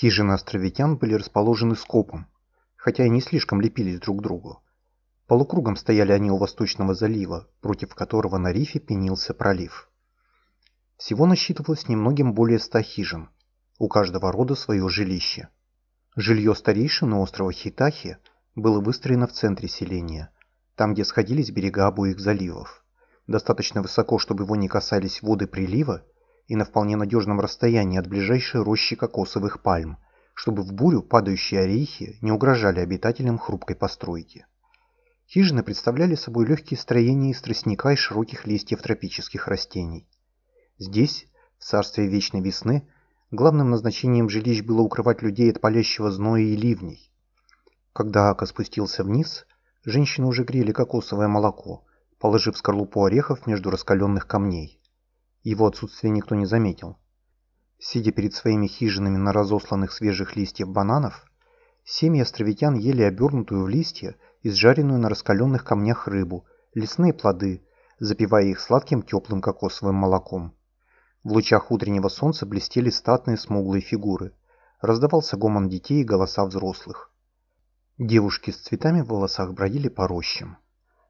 Хижины островитян были расположены скопом, хотя и не слишком лепились друг к другу. Полукругом стояли они у восточного залива, против которого на рифе пенился пролив. Всего насчитывалось немногим более ста хижин, у каждого рода свое жилище. Жилье старейшины острова Хитахи было выстроено в центре селения, там, где сходились берега обоих заливов, достаточно высоко, чтобы его не касались воды прилива и на вполне надежном расстоянии от ближайшей рощи кокосовых пальм, чтобы в бурю падающие орехи не угрожали обитателям хрупкой постройки. Хижины представляли собой легкие строения из тростника и широких листьев тропических растений. Здесь, в царстве вечной весны, главным назначением жилищ было укрывать людей от палящего зноя и ливней. Когда Ака спустился вниз, женщины уже грели кокосовое молоко, положив скорлупу орехов между раскаленных камней. Его отсутствие никто не заметил. Сидя перед своими хижинами на разосланных свежих листьев бананов, семьи островитян ели обернутую в листья и сжаренную на раскаленных камнях рыбу, лесные плоды, запивая их сладким теплым кокосовым молоком. В лучах утреннего солнца блестели статные смуглые фигуры. Раздавался гомон детей и голоса взрослых. Девушки с цветами в волосах бродили по рощам.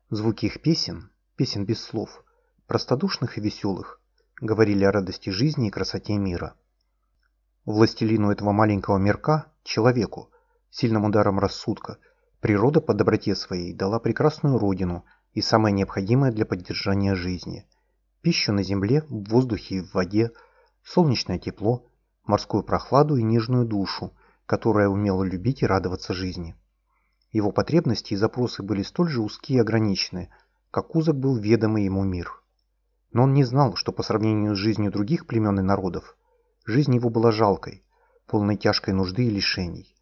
Звуки их песен, песен без слов, простодушных и веселых, говорили о радости жизни и красоте мира. Властелину этого маленького мирка, человеку, сильным ударом рассудка, природа по доброте своей дала прекрасную родину и самое необходимое для поддержания жизни. Пищу на земле, в воздухе и в воде, солнечное тепло, морскую прохладу и нежную душу, которая умела любить и радоваться жизни. Его потребности и запросы были столь же узкие и ограничены, как узок был ведомый ему мир. Но он не знал, что по сравнению с жизнью других племен и народов, жизнь его была жалкой, полной тяжкой нужды и лишений.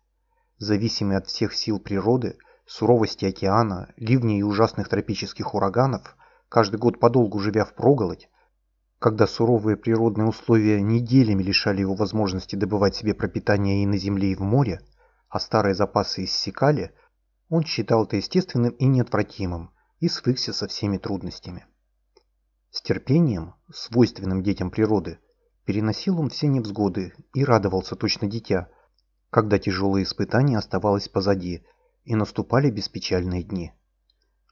Зависимый от всех сил природы, суровости океана, ливней и ужасных тропических ураганов, каждый год подолгу живя в проголодь, когда суровые природные условия неделями лишали его возможности добывать себе пропитание и на земле, и в море, а старые запасы иссякали, он считал это естественным и неотвратимым и свыкся со всеми трудностями. С терпением, свойственным детям природы, переносил он все невзгоды и радовался точно дитя, когда тяжелые испытания оставались позади и наступали беспечальные дни.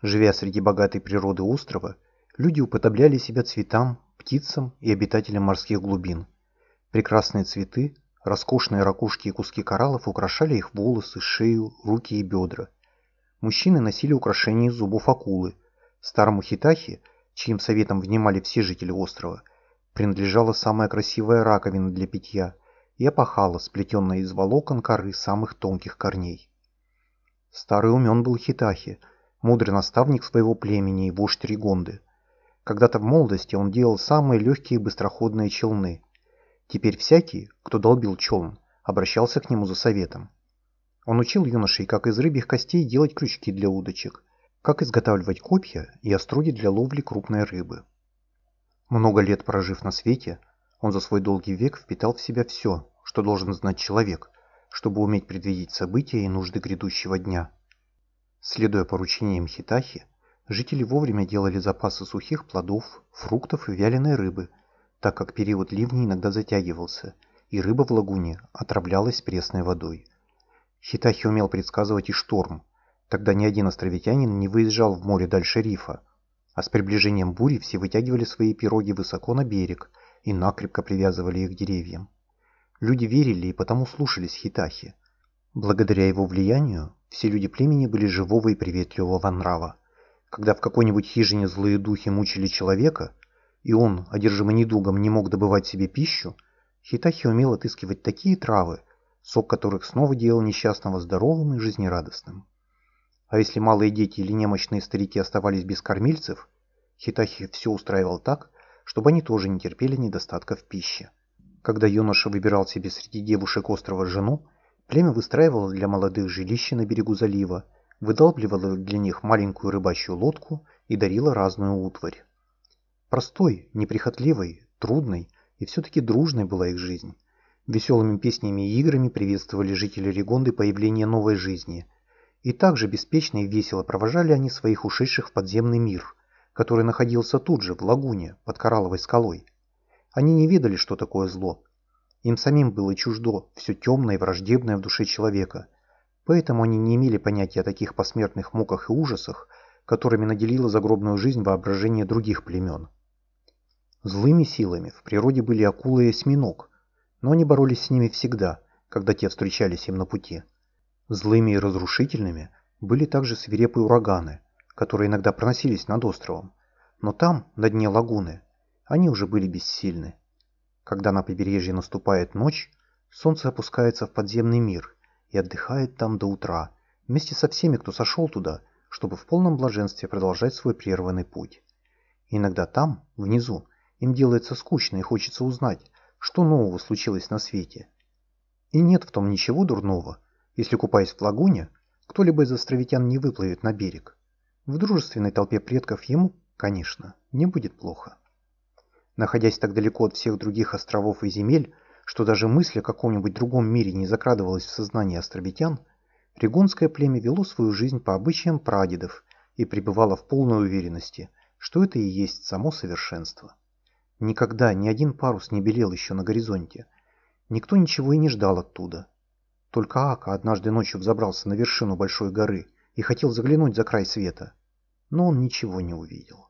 Живя среди богатой природы острова, люди уподобляли себя цветам, птицам и обитателям морских глубин. Прекрасные цветы, роскошные ракушки и куски кораллов украшали их волосы, шею, руки и бедра. Мужчины носили украшения из зубов акулы. Старому хитахи – чьим советом внимали все жители острова, принадлежала самая красивая раковина для питья и опахала, сплетенная из волокон коры самых тонких корней. Старый умен был Хитахи, мудрый наставник своего племени и вождь Ригонды. Когда-то в молодости он делал самые легкие быстроходные челны. Теперь всякий, кто долбил челн, обращался к нему за советом. Он учил юношей, как из рыбьих костей делать крючки для удочек, как изготавливать копья и оструги для ловли крупной рыбы. Много лет прожив на свете, он за свой долгий век впитал в себя все, что должен знать человек, чтобы уметь предвидеть события и нужды грядущего дня. Следуя поручениям Хитахи, жители вовремя делали запасы сухих плодов, фруктов и вяленой рыбы, так как период ливней иногда затягивался, и рыба в лагуне отравлялась пресной водой. Хитахи умел предсказывать и шторм, Тогда ни один островитянин не выезжал в море дальше рифа, а с приближением бури все вытягивали свои пироги высоко на берег и накрепко привязывали их к деревьям. Люди верили и потому слушались Хитахи. Благодаря его влиянию все люди племени были живого и приветливого нрава. Когда в какой-нибудь хижине злые духи мучили человека, и он, одержимый недугом, не мог добывать себе пищу, Хитахи умел отыскивать такие травы, сок которых снова делал несчастного здоровым и жизнерадостным. А если малые дети или немощные старики оставались без кормильцев, Хитахи все устраивал так, чтобы они тоже не терпели недостатка в пище. Когда юноша выбирал себе среди девушек острова жену, племя выстраивало для молодых жилище на берегу залива, выдалбливало для них маленькую рыбачью лодку и дарило разную утварь. Простой, неприхотливой, трудной и все-таки дружной была их жизнь. Веселыми песнями и играми приветствовали жители Регонды появление новой жизни – и также беспечно и весело провожали они своих ушедших в подземный мир, который находился тут же, в лагуне, под коралловой скалой. Они не видали, что такое зло. Им самим было чуждо все темное и враждебное в душе человека, поэтому они не имели понятия о таких посмертных муках и ужасах, которыми наделила загробную жизнь воображение других племен. Злыми силами в природе были акулы и осьминог, но они боролись с ними всегда, когда те встречались им на пути. Злыми и разрушительными были также свирепые ураганы, которые иногда проносились над островом, но там, на дне лагуны, они уже были бессильны. Когда на побережье наступает ночь, солнце опускается в подземный мир и отдыхает там до утра, вместе со всеми, кто сошел туда, чтобы в полном блаженстве продолжать свой прерванный путь. иногда там, внизу, им делается скучно и хочется узнать, что нового случилось на свете. И нет в том ничего дурного, если, купаясь в лагуне, кто-либо из островитян не выплывет на берег. В дружественной толпе предков ему, конечно, не будет плохо. Находясь так далеко от всех других островов и земель, что даже мысль о каком-нибудь другом мире не закрадывалась в сознание островитян, Регунское племя вело свою жизнь по обычаям прадедов и пребывало в полной уверенности, что это и есть само совершенство. Никогда ни один парус не белел еще на горизонте. Никто ничего и не ждал оттуда. Только Ака однажды ночью взобрался на вершину большой горы и хотел заглянуть за край света, но он ничего не увидел.